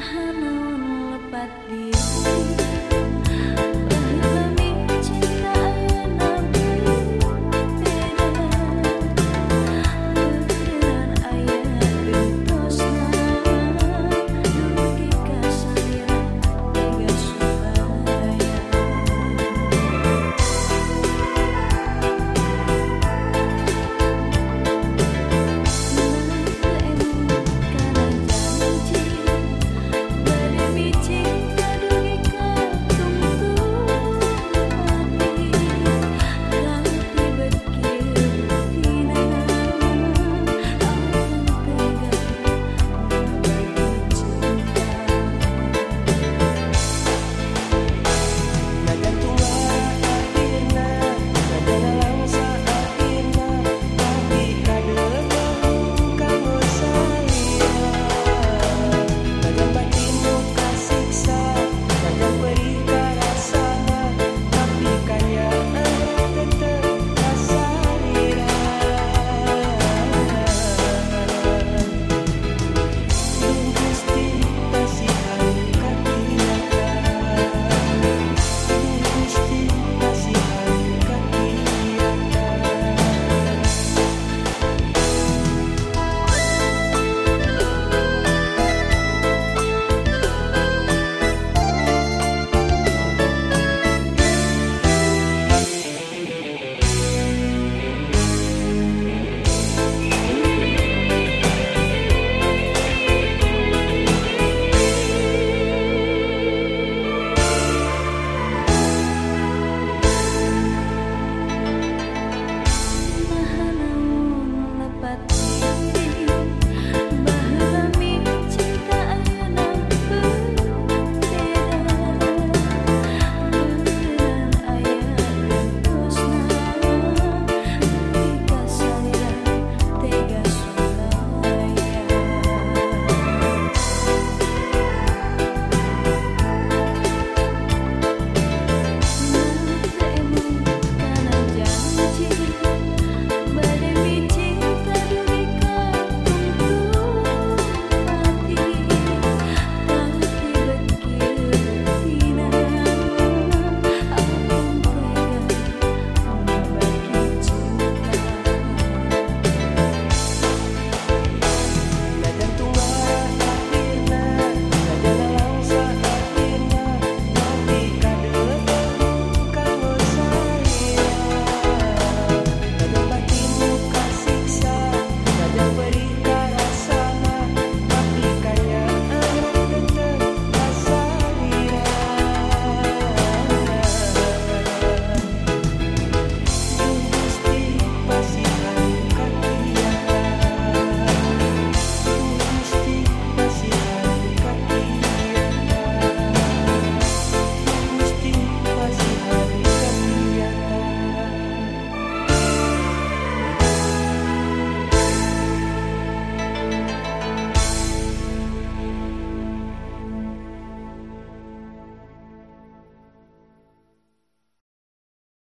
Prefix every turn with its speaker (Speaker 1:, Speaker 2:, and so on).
Speaker 1: tahan lepat diri